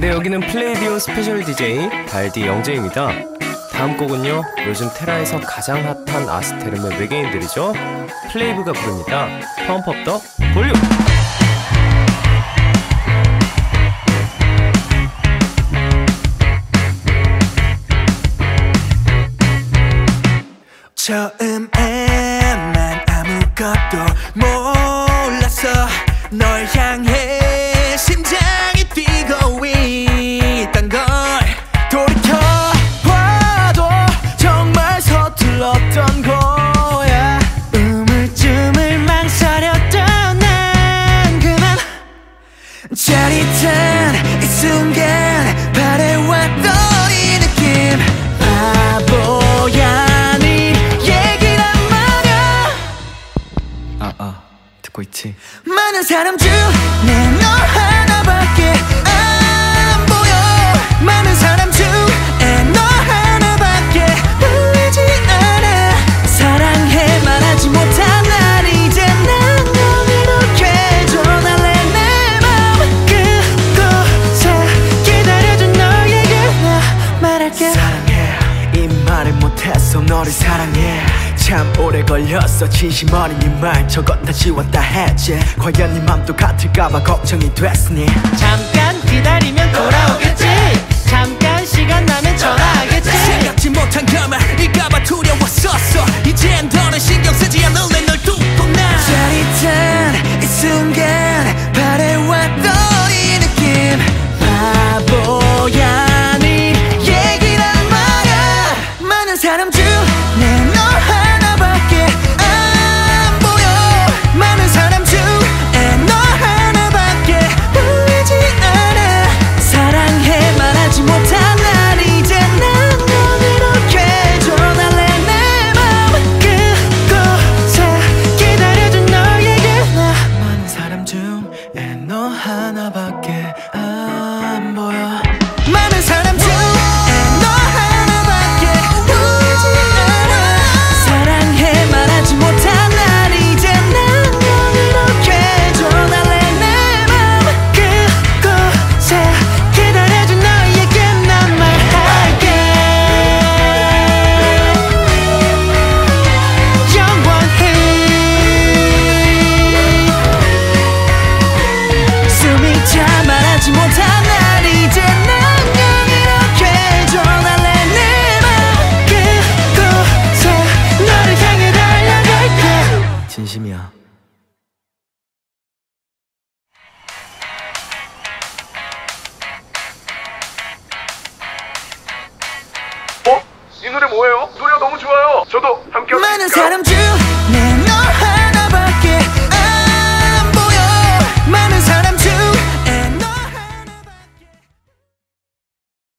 네, 여기는 플레이디오 special DJ 발디 영재입니다. 다음 곡은요, 요즘 테라에서 가장 핫한 아스테룸의 외계인들이죠. 플레이브가 부릅니다. Pump Up The Volume! 처음엔 난 아무것도 몰랐어 널 향해 짜릿한 이 순간 바래왔던 이 느낌 바보야 네 얘기란 말야 아, 아, 듣고 있지? 많은 사람 중내너 하나밖에 말을 못했어 너를 사랑해. 참 오래 걸렸어. 진심 어린 이말 저건 다 지웠다 했지. 과연 네 맘도 같을까봐 걱정이 됐으니. 잠깐 기다리면 돌아오겠지 사람 중내 진심이야. 어? 이 노래 뭐예요? 노래가 너무 좋아요. 저도 함께 많은 할까요? 사람 중내널